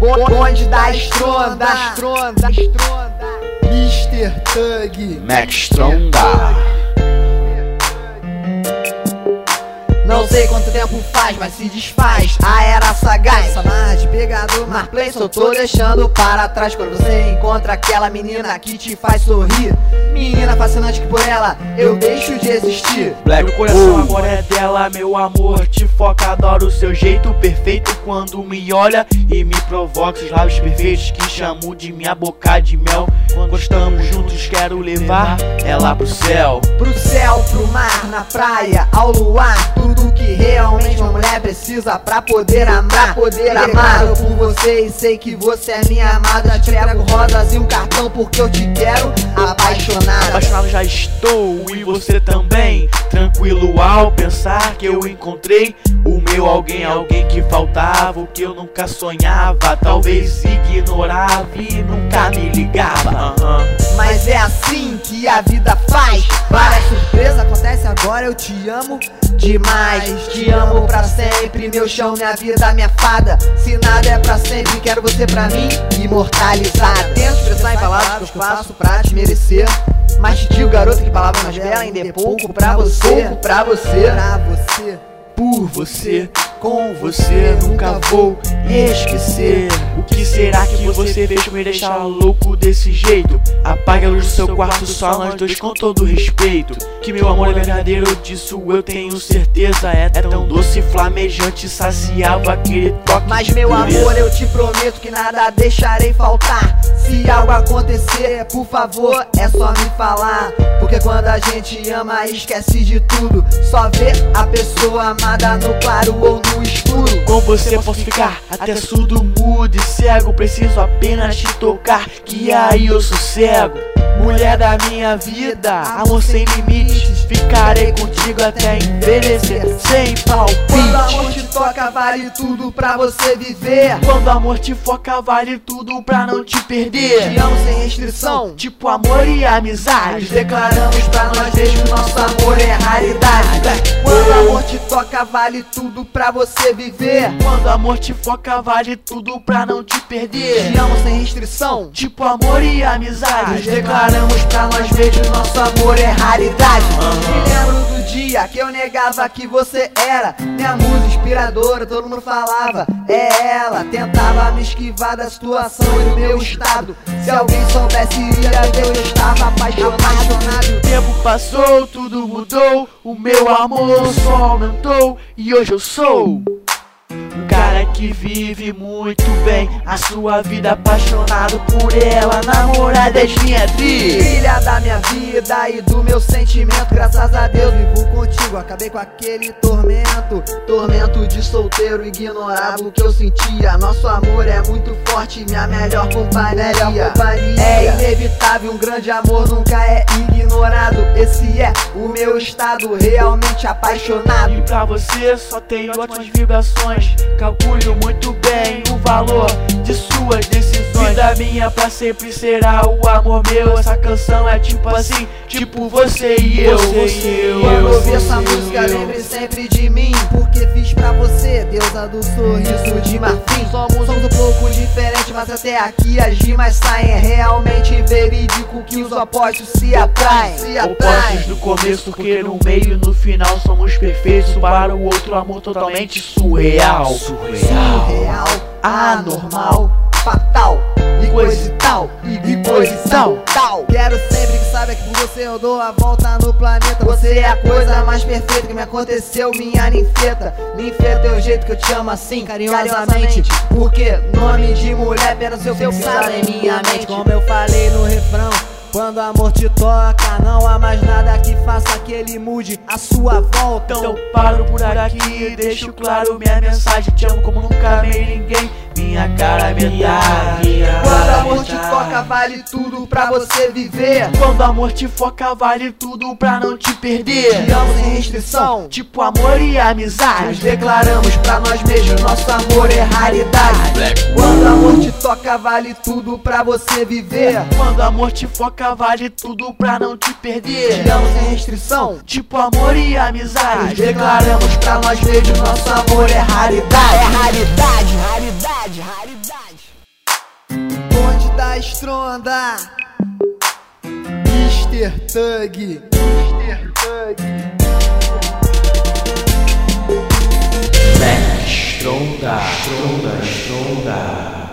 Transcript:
Bonde da estronda, estronda, estronda. Mr. Thug, Max Stronda. Não sei quanto tempo faz, mas se desfaz A era sagaz, pegador Marplay só tô deixando para trás Quando você encontra aquela menina que te faz sorrir. Menina fascinante que por ela eu deixo de existir. Black Meu coração agora é dela, meu amor Te foca, adoro o seu jeito perfeito. Quando me olha e me provoca Os lábios perfeitos que chamo de minha boca de mel. Quando estamos juntos quero levar ela pro céu Pro céu, pro mar, na praia, ao luar Tudo que realmente uma mulher precisa pra poder amar, poder amar eu por você e sei que você é minha amada. Te pego rosas e um cartão porque eu te quero apaixonado. Apaixonado já estou e você também. Tranquilo ao pensar que eu encontrei o meu alguém, alguém que faltava, o que eu nunca sonhava. Talvez ignorava e nunca me ligava. Assim que a vida faz. Várias surpresas acontecem agora, eu te amo demais. Te amo pra sempre, meu chão, minha vida, minha fada. Se nada é pra sempre, quero você pra mim, imortalizada. Tento expressar em palavras que eu faço pra te merecer. Mas te digo, garoto, que palavras mais belas ainda é pouco pra você. Pouco pra você. Pra você. Por você com você nunca vou esquecer. O que será que você fez pra me deixar louco desse jeito? Apague a luz do seu quarto, só nós dois com todo respeito. Que meu amor é verdadeiro, disso eu tenho certeza. É tão doce, flamejante, saciava aquele toque Mas meu amor, eu te prometo que nada deixarei faltar. Se algo acontecer, por favor, é só me falar. Porque quando a gente ama, esquece de tudo. Só vê a pessoa amada no claro ou no no escuro. Com você posso ficar até surdo, mudo e cego. Preciso apenas te tocar, que aí eu sossego Mulher da minha vida, amor sem limites. Ficarei contigo até envelhecer, sem palpite. Quando amor te toca, vale tudo pra você viver. Quando amor te foca, vale tudo pra não te perder. Te amo sem restrição, tipo amor e amizade. Declaramos pra nós mesmos, nosso amor é raridade Quando te toca, vale tudo pra você viver. Quando amor te foca, vale tudo pra não te perder. Te amo sem restrição, tipo amor e amizade. Declaramos pra nós mesmos, nosso amor é raridade. Me lembro do dia que eu negava que você era Minha musa inspiradora, todo mundo falava É ela, tentava me esquivar da situação e do meu estado. Se alguém soubesse iria ver eu estava apaixonado. O tempo passou, tudo mudou O meu amor só aumentou E hoje eu sou um cara que vive muito bem a sua vida, apaixonado por ela, namorada das minha vida. Filha da minha vida e do meu sentimento, graças a Deus vivo contigo. Acabei com aquele tormento, tormento de solteiro, ignorava o que eu sentia. Nosso amor é muito forte, minha melhor companhia. Melhor companhia. É inevitável, um grande amor nunca é ignorado. Esse é o meu estado, realmente apaixonado. E pra você só tenho ótimas vibrações. Calculo muito bem o valor de suas decisões. Vida minha pra sempre será o amor meu. Essa canção é tipo assim, tipo você e eu. Você e eu. Quando ouvir essa música, lembre sempre de mim. Porque fiz pra você, deusa do sorriso de marfim. Somos, somos um pouco diferentes, mas até aqui as rimas saem. É realmente verídico que os opostos se atraem. Se atraem. Opostos no começo, que no meio e no final somos perfeitos. Para o outro, amor totalmente surreal. Surreal, surreal anormal, fatal, e coisa e tal, e coisa e tal, tal. Quero sempre que saiba que por você eu dou a volta no planeta. Você é a coisa mais perfeita que me aconteceu, minha ninfeta. Ninfeta é o jeito que eu te amo assim, carinhosamente. Porque nome de mulher apenas eu fixado em minha mente. Como eu falei no refrão. Quando amor te toca, não há mais nada que faça que ele mude a sua volta. Então paro por aqui e deixo claro minha mensagem. Te amo como nunca amei ninguém minha cara é metade. Quando amor te foca, vale tudo pra você viver. Quando amor te foca, vale tudo pra não te perder. Te amo sem restrição, tipo amor e amizade. Nos declaramos pra nós mesmos, nosso amor é raridade. Quando amor te toca, vale tudo pra você viver. Quando amor te foca, vale tudo pra não te perder. Te amo sem restrição, tipo amor e amizade. Nos declaramos pra nós mesmos, nosso amor é raridade. É raridade, raridade raridade, raridade. Bonde da estronda, Mr. Thug, Mr. Thug. Black, estronda, estronda, estronda.